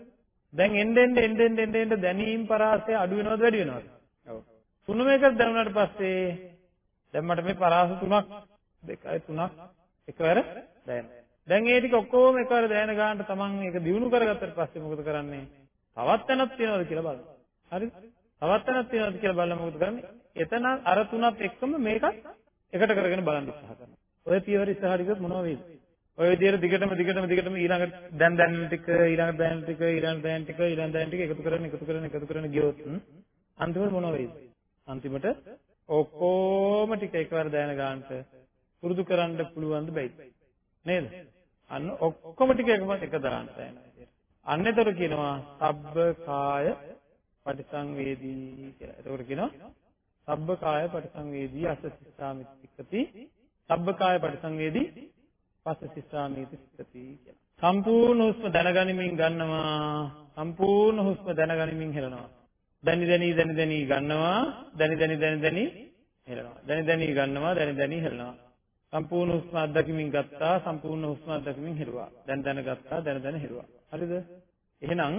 දැන් එන්න එන්න එන්න එන්න එන්න දැනීම් පරාසය අඩු වෙනවද වැඩි වෙනවද? ඔව්. තුනම එක දැනුණාට පස්සේ දැන් මට මේ පරාස තුනක් දෙකයි තුනක් එකවර දැනෙනවා. දැන් ඒ ටික ඔක්කොම එකවර දැනෙන ගානට තමන් ඒක දිනු කරගත්තට පස්සේ මොකද කරන්නේ? තවත් තැනක් තියෙනවද කියලා බලන්න. හරිද? තවත් තැනක් තියෙනවද කියලා බලලා මොකද කරන්නේ? එතන අර තුනත් එක්කම මේකත් එකට කරගෙන බලන්න උත්සාහ කරනවා. ඔය පියවර ඉස්සරහට ගියොත් මොනව වෙයිද? ඔය විදිහට දිගටම දිගටම දිගටම ඊළඟ දැන් දැන් ටික ඊළඟ දැන් ටික ඊළඟ දැන් ටික ඊළඟ දැන් ටික එකතු කරගෙන එකතු කරගෙන එකතු කරගෙන ගියොත් අන්තිමට මොනව වෙයිද? අන්තිමට ඔක්කොම ටික එකවර දැන ගන්නට පුරුදු කරන්න පුළුවන් ද බැයිද? නේද? අන්න ඔක්කොම ටික එකම එක දාන්න දැන. අන්න ඒතර කියනවා සබ්බ කාය පටිසංවේදී කියලා. එතකොට කියනවා සබ්බ කාය පටිසංවේදී අසසිස්සාමිතිකති සබ්බ කාය පටිසංවේදී පස්සසිස්සාමිති සිතති කියලා. සම්පූර්ණ හුස්ම දැනගනිමින් ගන්නවා සම්පූර්ණ හුස්ම දැනගනිමින් හෙලනවා. දැනි දැනි දැනි දැනි ගන්නවා දැනි දැනි දැනි දැනි හෙලනවා. දැනි දැනි ගන්නවා දැනි දැනි හෙලනවා. සම්පූර්ණ හුස්ම අත්දැකීමින් ගත්තා සම්පූර්ණ හුස්ම අත්දැකීමින් හෙළුවා. දැන් දැන ගත්තා දැන දැන හෙළුවා. හරිද? එහෙනම්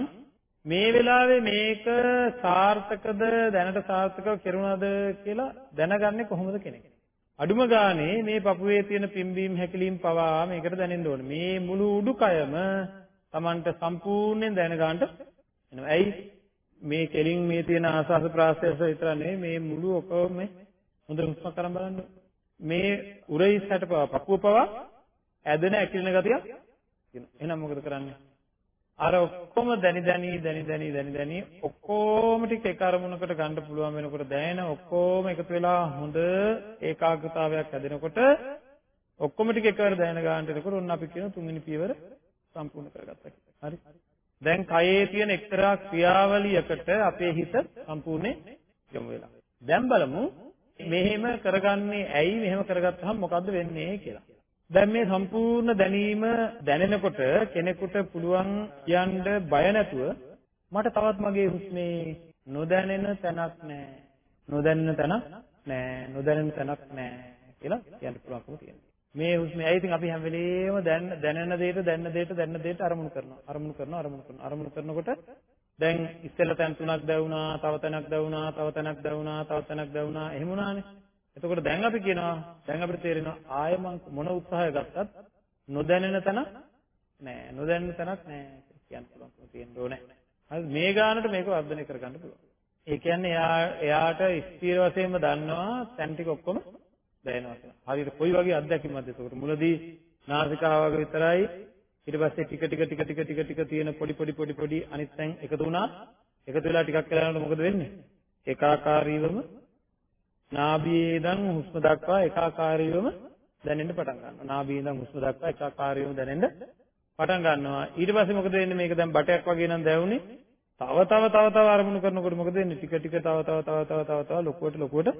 මේ වෙලාවේ මේක සාර්ථකද දැනට සාර්ථකව කෙරුණාද කියලා දැනගන්නේ කොහොමද කෙනෙක්? අඩුම ගානේ මේ පපුවේ තියෙන පිම්බීම් හැකිලීම් පවා මේකට දැනෙන්න ඕනේ. මේ මුළු උඩුකයම Tamanට සම්පූර්ණයෙන් දැන ගන්නට එනවා. ඇයි? මේ කෙලින් මේ තියෙන ආසස් ප්‍රාසස් විතර නෙවෙයි මේ මුළු ඔකම මේ හොඳ හුස්ම කරන් බලන්න. මේ උරහිස්සට පවා පපුව පවා ඇදෙන ඇකිලෙන ගතියක් තියෙනවා. එහෙනම් මොකද කරන්නේ? අර ඔක්කොම දැනි දැනි දැනි දැනි දැනි දැනි ඔක්කොම ටික එක අරමුණකට ගන්න පුළුවන් වෙනකොට දැනෙන ඔක්කොම එකතු වෙලා හොඳ ඒකාග්‍රතාවයක් හැදෙනකොට ඔක්කොම ටික එකවර දැනෙන ගන්නට එනකොට ඔන්න අපි කියන තුන්වෙනි පියවර සම්පූර්ණ කරගත්තා කියලා. හරි. දැන් කයේ තියෙන එක්තරා ක්‍රියාවලියකට අපේ හිත සම්පූර්ණයෙන් යොමු වෙලා. දැන් බලමු මෙහෙම කරගන්නේ ඇයි මෙහෙම කරගත්තාම මොකද්ද වෙන්නේ කියලා. දැන් මේ සම්පූර්ණ දැනීම දැනෙනකොට කෙනෙකුට පුළුවන් කියන්න බය නැතුව මට තවත් මගේ හුස්මේ නොදැනෙන තැනක් නැහැ. නොදැනෙන තැනක් නැහැ. නොදැනෙන තැනක් නැහැ කියලා කියන්න පුළුවන්කම තියෙනවා. මේ හුස්මේ ඇයි ඉතින් අපි හැම වෙලේම දැන් දැනෙන දෙයට දැනෙන දෙයට දැනෙන දෙයට අරමුණු කරනවා. අරමුණු කරනවා අරමුණු කරනවා. අරමුණු කරනකොට දැන් ඉස්සෙල්ලා තැන් තුනක් දැවුනා, තව තැනක් දැවුනා, තව තැනක් දැවුනා, තව තැනක් දැවුනා. එහෙම වුණානේ. එතකොට දැන් අපි කියනවා දැන් අපිට තේරෙනවා ආය මං මොන උත්සාහය ගත්තත් නොදැනෙන තැන නෑ නොදැනෙන තැනක් නෑ කියන්න පුළුවන් තියෙන්න ඕනේ. හරි මේ ගානට මේක වර්ධනය කරගන්න පුළුවන්. ඒ කියන්නේ එයා එයාට ස්ථීර වශයෙන්ම දන්නවා තැන් ටික ඔක්කොම දැනෙනවා කියලා. හරියට කොයි වගේ අත්දැකීමක්ද ඒකට මුලදී නාසිකාවක විතරයි ඊට පස්සේ ටික ටික ටික ටික ටික ටික තියෙන පොඩි පොඩි පොඩි පොඩි අනිත් තැන් එකතු වුණා. එකතු වෙලා ටිකක් වෙලාවකට මොකද වෙන්නේ? ඒකාකාරීවම නාභියේ ඉඳන් හුස්ම දක්වා එකාකාරීවම දැනෙන්න පටන් ගන්නවා. නාභියේ ඉඳන් හුස්ම දක්වා එකාකාරීවම දැනෙන්න පටන් ගන්නවා. ඊට පස්සේ මොකද වෙන්නේ? මේක දැන් බටයක් වගේ නම් දැවුනේ. තව තව තව තව අරමුණු කරනකොට මොකද වෙන්නේ? ටික ටික තව තව තව තව තව තව ලොකුවට ලොකුවට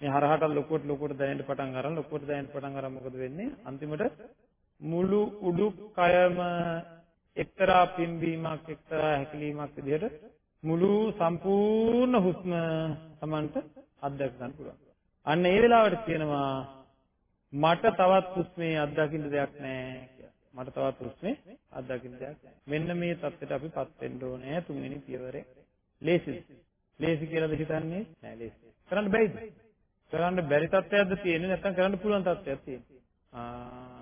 මේ හරහට ලොකුවට ලොකුවට දැනෙන්න පටන් ගන්න ලොකුවට දැනෙන්න පටන් ගන්න මොකද වෙන්නේ? අන්තිමට මුළු උඩුකයම එක්තරා පිම්බීමක් එක්තරා හැකිලීමක් විදිහට මුළු සම්පූර්ණ හුස්ම Tamanට අත්දැක ගන්න පුළුවන්. අන්න ඒ වෙලාවට කියනවා මට තවත් හුස්මේ අත්දකින්න දෙයක් නැහැ කියලා. මට තවත් හුස්මේ අත්දකින්න දෙයක් නැහැ. මෙන්න මේ தත්ත්වයට අපිපත් වෙන්න ඕනේ තුන්වෙනි පියවරේ. ලේසිද? ලේසි කියලාද හිතන්නේ? නෑ ලේසි. කරන්න බැයිද? කරන්න බැරි තත්ත්වයක්ද තියෙන්නේ නැත්නම් කරන්න පුළුවන් තත්ත්වයක් තියෙන්නේ. ආ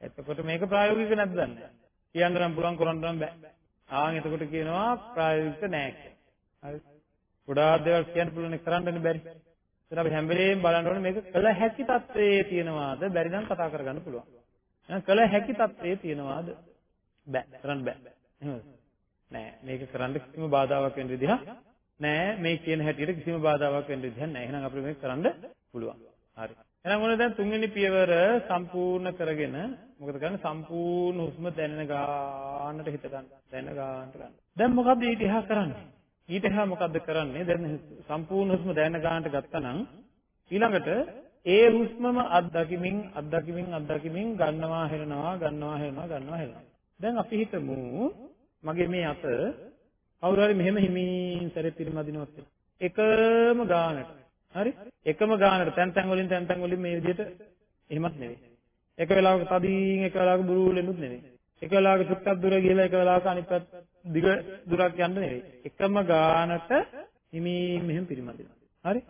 එතකොට මේක ප්‍රායෝගික නැද්ද දන්නේ? කියන්න නම් පුළුවන් කරන්න නම් බෑ. ආන් එතකොට කියනවා ප්‍රායෝගික නෑ කියලා. හරි. ගොඩාක් දේවල් කියන්න පුළුවන් කරන්නනේ බැරි. ඒත් අපි හැම වෙලේම බලන්න ඕනේ මේක කළ හැකි තත්ත්වයේ තියනවාද බැරි නම් කතා කරගන්න පුළුවන්. එහෙනම් කළ හැකි තත්ත්වයේ තියනවාද? බෑ කරන්න බෑ. එහෙමද? නෑ මේක කරන්න කිසිම බාධාවක් වෙන්න විදිහක් නෑ මේ කියන හැටියට කිසිම බාධාවක් වෙන්න විදිහක් නෑ. එහෙනම් අපිට මේක කරන්න පුළුවන්. හරි. එහෙනම් මොන දැන් තුන්වෙනි පියවර සම්පූර්ණ කරගෙන මොකද කරන්නේ සම්පූර්ණ හුස්ම දැනෙන ගන්නට හිත ගන්න. දැන ගන්නට ගන්න. දැන් මොකද්ද ඊට එහා කරන්නේ? ඊට එහා මොකද්ද කරන්නේ? දැන් සම්පූර්ණ හුස්ම දැන ගන්නට ගත්තනම් ඊළඟට ඒ හුස්මම අත්දකිමින් අත්දකිමින් අත්දකිමින් ගන්නවා හෙලනවා ගන්නවා හෙලනවා ගන්නවා හෙලනවා. දැන් අපි හිතමු මගේ මේ අත කවුරු හරි මෙහෙම හිමින් සැරේ පිරිමදිනවත් එකම ගානට. හරි? එකම ගානට. තැන් තැන් වලින් තැන් තැන් වලින් මේ විදිහට එහෙමත් නෙවෙයි. එක වෙලාවක තදින් එක වෙලාවක බුරුලෙනුත් නෙවෙයි. එක වෙලාවක චුට්ටක් දුර ගිහලා එක වෙලාවක අනිත් පැත්ත දිග දුරක් යන්න නෙවෙයි එකම ගානට හිමින් මෙහෙම පිරිමදිනවා හරි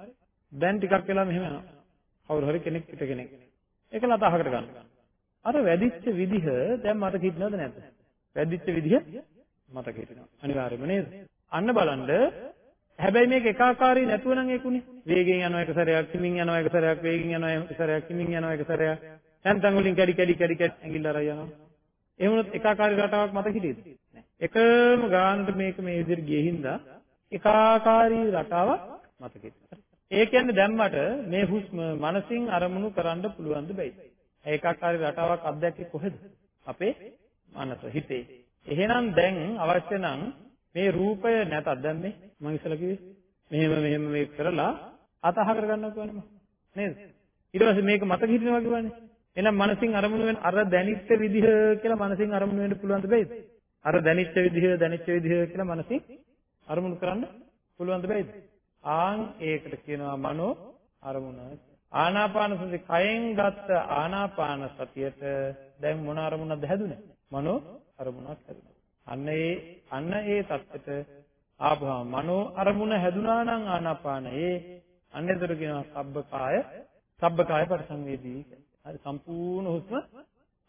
දැන් ටිකක් වෙලා මෙහෙම යනවා කවුරු හරි කෙනෙක් පිට කෙනෙක් ඒක ලතහකට ගන්න අර වැඩිච්ච විදිහ දැන් මට හිතනවද නැද්ද වැඩිච්ච විදිහ මතක හිටිනවා. අනිවාර්යයෙන්ම නේද? අන්න බලන්න හැබැයි මේක එකාකාරී නැතුව නම් ඒකුනේ. වේගෙන් යනවා එක සැරයක්, හිමින් යනවා එක සැරයක්, වේගෙන් යනවා එක සැරයක්, හිමින් යනවා එක සැරයක්. තැන් තැන් වලින් කැඩි කැඩි කැඩි කැඩි ඇඟිල්ල අරයි යනවා. එහෙම වුණොත් එකාකාරී රටාවක් මතක හිටියේද? නැහැ. එකම ගානට මේක මේ විදිහට ගියේ හින්දා එකාකාරී රටාවක් මතක හිටියා. ඒ කියන්නේ දැම්මට මේ හුස්ම මනසින් අරමුණු කරන්න පුළුවන්ද බැයිද? ඒකාකාරී රටාවක් අත්දැකේ කොහෙද? අපේ මනස හිතේ. එහෙනම් දැන් අවශ්‍ය නම් මේ රූපය නැතත් දැන් මේ මම ඉස්සලා කිව්වේ මෙහෙම මෙහෙම මේක කරලා අතහ කරගන්නවා කියන්නේ නේද ඊට පස්සේ මේක මතක හිටිනවා කියවනේ එහෙනම් මනසින් අරමුණු වෙන අර දැනිච්ච විදිහ කියලා මනසින් අරමුණු වෙන්න පුළුවන්ද බැයිද අර දැනිච්ච විදිහ දැනිච්ච විදිහ කියලා මනසින් අරමුණු කරන්න පුළුවන්ද බැයිද ආන් ඒකට කියනවා මනෝ අරමුණ ආනාපාන සති කයෙන් ගත්ත ආනාපාන සතියට දැන් මොන අරමුණක්ද හැදුනේ මනෝ අරමුණක් හැදුනා. අන්න ඒ අන්න ඒ தත්ත්වයට ආපුවාම මනෝ අරමුණ හැදුනා නම් ආනාපානයේ අන්නේතර කියනවා සබ්බකාය සබ්බකාය පරිසංවේදී හරි සම්පූර්ණ හුස්ම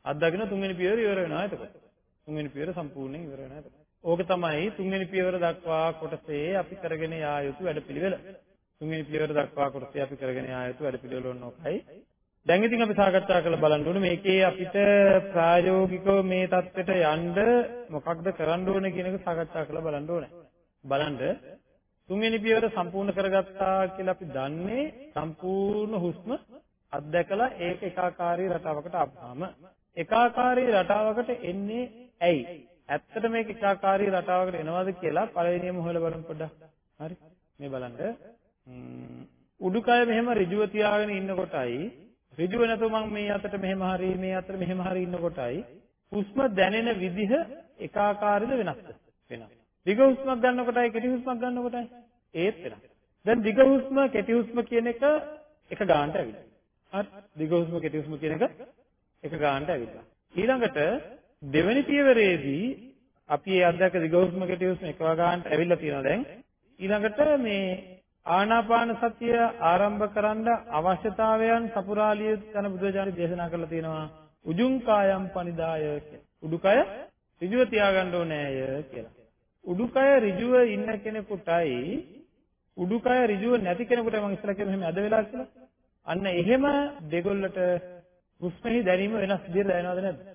අත්දකින්න තුන්වෙනි පියවර ඉවර වෙනවා එතකොට. තුන්වෙනි පියවර සම්පූර්ණයෙන් ඉවර වෙනවා එතකොට. ඕක තමයි තුන්වෙනි පියවර දක්වා කොටසේ අපි කරගෙන යා යුතු වැඩපිළිවෙල. තුන්වෙනි පියවර දක්වා කොටසේ අපි කරගෙන යා යුතු වැඩපිළිවෙල ඕනෝකයි. දැන් ඉතින් අපි සාකච්ඡා කරලා බලන්න ඕනේ මේකේ අපිට ප්‍රායෝගිකව මේ தත්වෙට යන්න මොකක්ද කරන්න ඕනේ කියන එක සාකච්ඡා කරලා බලන්න ඕනේ. බලන්න තුන්වෙනි පියවර සම්පූර්ණ කරගත්තා කියලා අපි දන්නේ සම්පූර්ණ හුස්ම අත්දැකලා ඒක එකාකාරී රටාවකට ආපුවාම එකාකාරී රටාවකට එන්නේ ඇයි? ඇත්තට මේක එකාකාරී රටාවකට එනවද කියලා පළවෙනියම හොයලා බලමු පොඩ්ඩක්. හරි. මේ බලන්න. උඩුකය මෙහෙම ඍජුව තියාගෙන ඉන්නකොටයි ඍජුව නැතුව මම මේ අතට මෙහෙම හරි මේ අතට මෙහෙම හරි ඉන්නකොටයි හුස්ම දැනෙන විදිහ එකාකාරද වෙනස්ද වෙනස්. දිග හුස්මක් ගන්නකොටයි කෙටි හුස්මක් ගන්නකොටයි ඒත් වෙනස්. දැන් දිග හුස්ම කෙටි හුස්ම කියන එක එක ගානට ඇවිල්ලා. හරි. දිග හුස්ම කෙටි හුස්ම කියන එක එක ගානට ඇවිල්ලා. ඊළඟට දෙවෙනි පියවරේදී අපි ඒ අධ්‍යක්ෂ දිග හුස්ම කෙටි හුස්ම එක ගානට ඇවිල්ලා තියෙනවා දැන්. ඊළඟට මේ ආනාපාන සතිය ආරම්භ කරන්න අවශ්‍යතාවයන් සපුරාලිය යන බුදුරජාණන් දේශනා කරලා තියෙනවා උජුං කායම් පනිදාය කියලා. උඩුකය ඍජුව තියාගන්න ඕනෑය කියලා. උඩුකය ඍජුව ඉන්න කෙනෙකුටයි උඩුකය ඍජුව නැති කෙනෙකුට මම ඉස්සලා කියන මෙහෙම අද වෙලා කියලා. අන්න එහෙම දෙගොල්ලට හුස්මෙහි දැනීම වෙනස් විදිහට දැනෙනවද නැද්ද?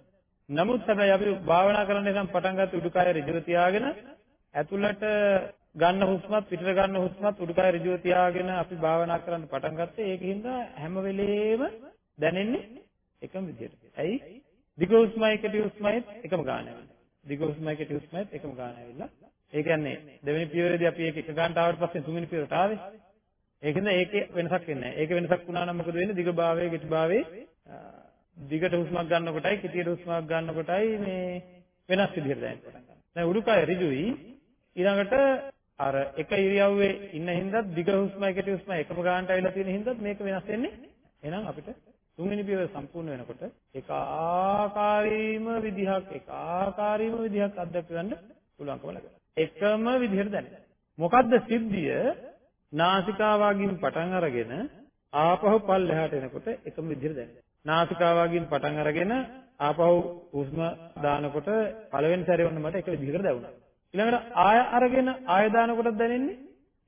නමුත් හැබැයි අපි භාවනා කරන්න නම් පටන් ගත්ත උඩුකය ඍජුව තියාගෙන ඇතුළට ගන්න හුස්මත් පිටට ගන්න හුස්මත් උඩුකය ඍජුව තියාගෙන අපි භාවනා කරන්න පටන් ගත්තේ ඒකින්ද හැම වෙලේම දැනෙන්නේ එකම විදිහට. ඇයි? දිග හුස්මයි කෙටි හුස්මයි එකම ගාන ඇවිල්ලා. දිග හුස්මයි කෙටි හුස්මයි එකම ගාන ඇවිල්ලා. ඒ කියන්නේ දෙවෙනි පියවරේදී අපි ඒක එක ගානට ආවට පස්සේ තුන්වෙනි පියවරට ආවේ. ඒකින්ද ඒකේ වෙනසක් වෙන්නේ නැහැ. ඒක වෙනසක් වුණා නම් මොකද වෙන්නේ? දිග භාවයේ කෙටි භාවයේ දිගට හුස්මක් ගන්නකොටයි කෙටියට හුස්මක් ගන්නකොටයි මේ වෙනස් විදිහට දැනෙන්න පටන් ගන්නවා. දැන් උඩුකය ඍජුයි ඊළඟට අර එක ඉරියව්වේ ඉන්න හින්දා දිග හුස්මයි කෙටි හුස්මයි එකම ගන්නට ඇවිල්ලා තියෙන හින්දා මේක වෙනස් වෙන්නේ. එහෙනම් අපිට තුන්වෙනි පියවර සම්පූර්ණ වෙනකොට ඒක ආකාරීම විදිහක් ඒක ආකාරීම විදිහක් අත්දැක ගන්න පුළුවන්කම ලැබෙනවා. එකම විදිහට දැනෙනවා. මොකද්ද සිද්ධිය? නාසිකාවගින් පටන් අරගෙන ආපහු පල්ලෙහාට එනකොට එකම විදිහට දැනෙනවා. නාසිකාවගින් පටන් අරගෙන ආපහු හුස්ම දානකොට පළවෙනි සැරේ වුණ මට එක විදිහකට දැනුණා. ඊළඟට ආය අරගෙන ආය දාන කොටත් දැනෙන්නේ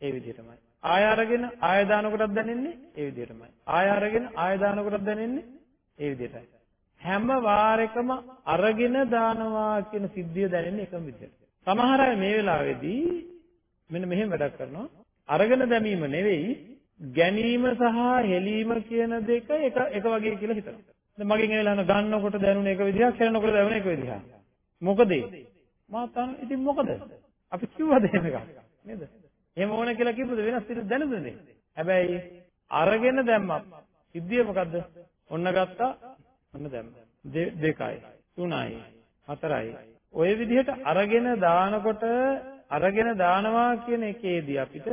ඒ විදිහටමයි. ආය අරගෙන ආය දාන කොටත් දැනෙන්නේ ඒ විදිහටමයි. ආය අරගෙන ආය දාන කොටත් දැනෙන්නේ ඒ විදිහටයි. හැම වාරයකම අරගෙන දානවා කියන සිද්ධිය දැනෙන්නේ එකම විදිහට. සමහර අය මේ වෙලාවේදී මෙන්න මෙහෙම වැඩක් කරනවා. අරගෙන දැමීම නෙවෙයි ගැනීම සහ හෙලීම කියන දෙක එක එක වගේ කියලා හිතනවා. දැන් මගෙන් එලා ගන්නකොට දැනුන එක විදිහක්, හෙලනකොට දැනුන එක විදිහක්. මොකද මා තන ඉතින් මොකද? අපි කිව්වද එහෙම එකක් නේද? එහෙම ඕන කියලා කිව්වද වෙනස් විදිහට දැනුද හැබැයි අරගෙන දැම්මා. සිද්ධිය මොකද්ද? ඔන්න ගත්තා. ඔන්න දැම්මා. දෙකයි, තුනයි, හතරයි. ওই විදිහට අරගෙන දානකොට අරගෙන දානවා කියන එකේදී අපිට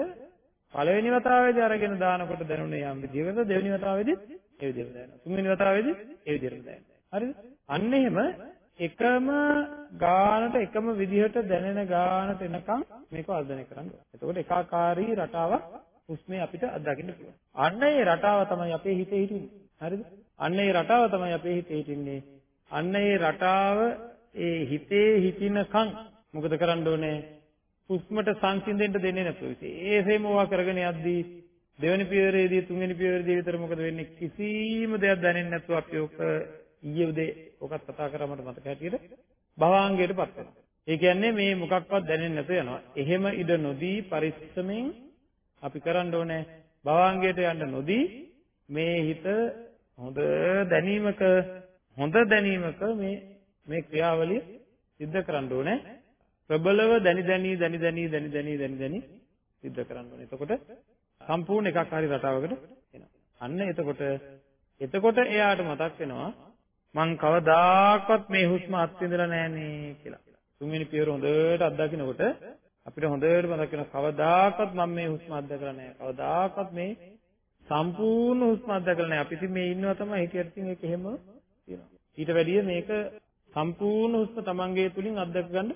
පළවෙනි වතාවේදී අරගෙන දානකොට දැනුනේ යම් විදිහකට දෙවෙනි වතාවේදීත් ඒ විදිහට දැනෙනවා. තුන්වෙනි වතාවේදී ඒ විදිහට දැනෙනවා. හරිද? අන්න එහෙම එකම ගානට එකම විදිහට දැනෙන ගානට එනකම් මේක වර්ධනය කරන්න ඕනේ. එතකොට ඒකාකාරී රටාවක් හුස්මේ අපිට අත්දකින්න පුළුවන්. අන්න ඒ රටාව තමයි අපේ හිතේ හිටින්නේ. හරිද? අන්න ඒ රටාව තමයි අපේ හිතේ හිටින්නේ. අන්න ඒ රටාව ඒ හිතේ හිටිනකම් මොකද කරන්න ඕනේ? හුස්මට සංසිඳෙන්න දෙන්නේ නැතුව ඉතින් ඒසෙම ඕවා කරගෙන යද්දී දෙවෙනි පියවරේදී තුන්වෙනි පියවරේදී විතර මොකද වෙන්නේ කිසිම දෙයක් දැනෙන්නේ නැතුව අපි ඔක ඊයේ උදේ ඔකත් කතා කරා මට මතක හැටියට භවාංගයටපත් වෙනවා. ඒ කියන්නේ මේ මොකක්වත් දැනෙන්නේ නැතුව යනවා. එහෙම ඉඩ නොදී පරිස්සමෙන් අපි කරන්න ඕනේ භවාංගයට යන්න නොදී මේ හිත හොඳ දැනීමක හොඳ දැනීමක මේ මේ ක්‍රියාවලිය සිද්ධ කරන්න ඕනේ. ප්‍රබලව දැනි දැනි දැනි දැනි දැනි දැනි දැනි දැනි සිද්ධ කරන්න ඕනේ. එතකොට සම්පූර්ණ එකක් හරි රටාවකට එනවා. අන්න එතකොට එතකොට එයාට මතක් වෙනවා මං කවදාකවත් මේ හුස්ම අත්විඳලා නෑනේ කියලා. තුන්වෙනි පියවර හොඳට අත්දකින්නකොට අපිට හොඳට මතක් වෙනවා කවදාකවත් මම මේ හුස්ම අත්දකලා නෑ. කවදාකවත් මේ සම්පූර්ණ හුස්ම අත්දකලා නෑ. අපි ඉතින් මේ ඉන්නවා තමයි හිතියට ඉතින් ඒක එහෙම තියෙනවා. ඊට වැඩිය මේක සම්පූර්ණ හුස්ම තමන්ගේ තුලින් අත්දක ගන්න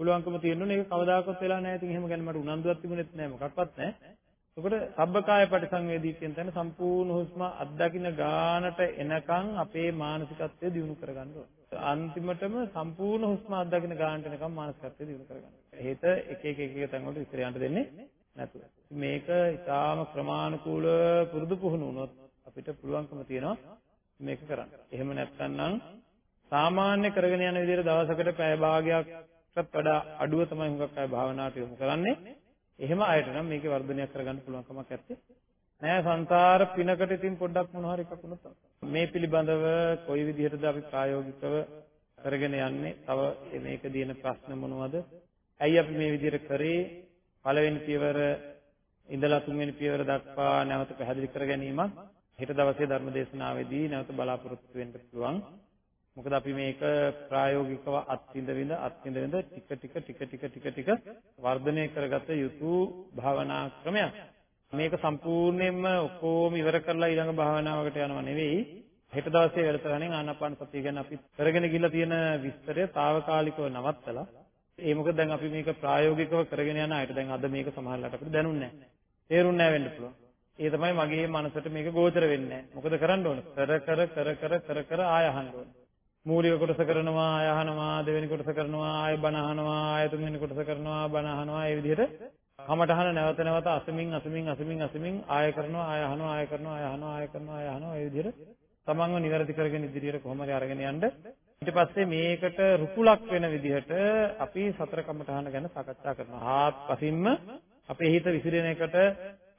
පුළුවන්කම තියෙනුනේ ඒක කවදාකවත් වෙලා නැහැ. ඉතින් එහෙම ගැන මට උනන්දුවක් තිබුණෙත් නැහැ මොකක්වත් නැහැ. එතකොට සබ්බකාය පරිසංවේදී කියන තැන සම්පූර්ණ හුස්ම අත්දකින්න ගානට එනකන් අපේ මානසිකත්වය දියුණු කරගන්න ඕනේ. අන්තිමටම සම්පූර්ණ හුස්ම අත්දකින්න ගානට එනකන් මානසිකත්වය දියුණු කරගන්න. හේත එක එක එක එක තැන් වලට ඉස්සර යන්න දෙන්නේ නැතුව. මේක ඊටාම ක්‍රමානුකූල පුරුදු පුහුණු වුණොත් අපිට පුළුවන්කම තියෙනවා මේක කරන්න. එහෙම නැත්නම් සාමාන්‍ය කරගෙන යන විදිහට දවසකට පැය භාගයක්ටත් වඩා අඩුව තමයි හුඟක් අය භාවනාවට යොමු කරන්නේ. එහෙම අයට නම් මේකේ වර්ධනයක් කරගන්න පුළුවන් කමක් නැත්තේ. නෑ සංසාර පිනකට ඉතින් පොඩ්ඩක් මොනවා හරි එකක් වුණොත් මේ පිළිබඳව කොයි විදිහටද අපි ප්‍රායෝගිකව කරගෙන යන්නේ? තව මේක දින ප්‍රශ්න මොනවද? ඇයි අපි මේ විදිහට කරේ? පළවෙනි පියවර ඉඳලා තුන්වෙනි පියවර දක්වා නැවත පැහැදිලි කර ගැනීමක් හෙට දවසේ ධර්ම දේශනාවේදී නැවත බලාපොරොත්තු වෙන්න පුළුවන්. මොකද අපි මේක ප්‍රායෝගිකව අත්විඳ විඳ අත්විඳ විඳ ටික ටික ටික ටික ටික ටික වර්ධනය කරගත යුතු භාවනා ක්‍රමයක්. මේක සම්පූර්ණයෙන්ම ඔක්කොම ඉවර කරලා ඊළඟ භාවනාවකට යනවා නෙවෙයි. හෙට දවසේ වැඩසටහනෙන් ආනාපාන සතිය ගැන අපි කරගෙන ගිහිල්ලා තියෙන විස්තරය తాවකාලිකව නවත්තලා ඒ මොකද දැන් අපි මේක ප්‍රායෝගිකව කරගෙන යන අයට දැන් අද මේක සමහරවිට අපිට දැනුන්නේ නැහැ. තේරුන්නේ නැහැ වෙන්න පුළුවන්. ඒ තමයි මගේ මනසට මේක ගෝචර වෙන්නේ නැහැ. මොකද කරන්න ඕන? කර කර කර කර කර කර ආය අහන්න ඕන. මූලික කොටස කරනවා ආය අහනවා දෙවෙනි කොටස කරනවා ආය බණ අහනවා ආය තුන්වෙනි කොටස කරනවා බණ අහනවා. ඒ විදිහට කමටහන නැවත නැවත අසමින් අසමින් අසමින් අසමින් ආය කරනවා ආය අහනවා ආය කරනවා ආය අහනවා ආය කරනවා ආය අහනවා. ඒ විදිහට තමන්ව නිවැරදි කරගෙන ඉදිරියට කොහොම හරි අරගෙන යන්න. ඊට පස්සේ මේකට රුකුලක් වෙන විදිහට අපි සතර කමටහන ගැන සාකච්ඡා කරනවා. ආත්පසින්ම අපේ හිත විසිරෙන එකට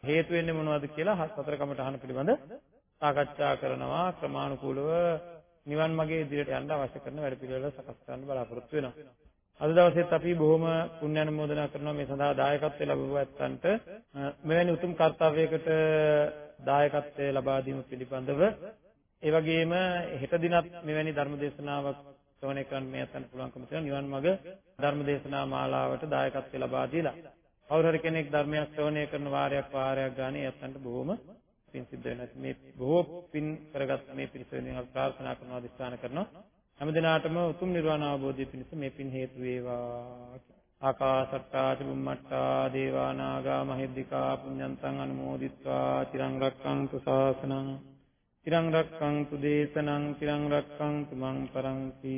හේතු වෙන්නේ මොනවද කියලා සතර කමටහන පිළිබඳ සාකච්ඡා කරනවා. ක්‍රමානුකූලව නිවන් මාගේ ඉදිරියට යන්න අවශ්‍ය කරන වැඩ පිළිවෙල සකස් කරන්න බලාපොරොත්තු වෙනවා. අද දවසේත් අපි බොහොම පුණ්‍ය අනුමෝදනා කරනවා මේ සඳහා දායකත්වය ලැබුව ඇත්තන්ට. මෙවැනි උතුම් කාර්යයකට දායකත්වය ලබා දීම පිළිබඳව. ඒ වගේම හෙට දිනත් මෙවැනි ධර්ම දේශනාවක් ශ්‍රවණය කරන්න මේ අතන පුළුවන්කම තියෙනවා. නිවන් මඟ ධර්ම දේශනා මාලාවට දායකත්වය ලබා දීලා. කවුරු හරි කෙනෙක් ධර්මයක් ශ්‍රවණය කරන වාරයක් වාරයක් ගානේ අතන්ට බොහොම පින් සිද්ධ වෙනවා. මේ බොහෝ පින් කරගත් මේ පිරිස වෙනුවෙන් අපි ප්‍රාර්ථනා කරනවා අධිෂ්ඨාන කරනවා. හැම දිනාටම උතුම් නිර්වාණ අවබෝධය පිණිස මේ පින් හේතු වේවා. ආකාසට්ටා චුම්මට්ටා දේවා නාග මහිද්దికා පුඤ්ඤන්තං අනුමෝදිත්වා තිරං රක්ඛන්තු ශාසනං තිරං රක්ඛන්තු දේශනං තිරං රක්ඛන්තු මං පරන්ති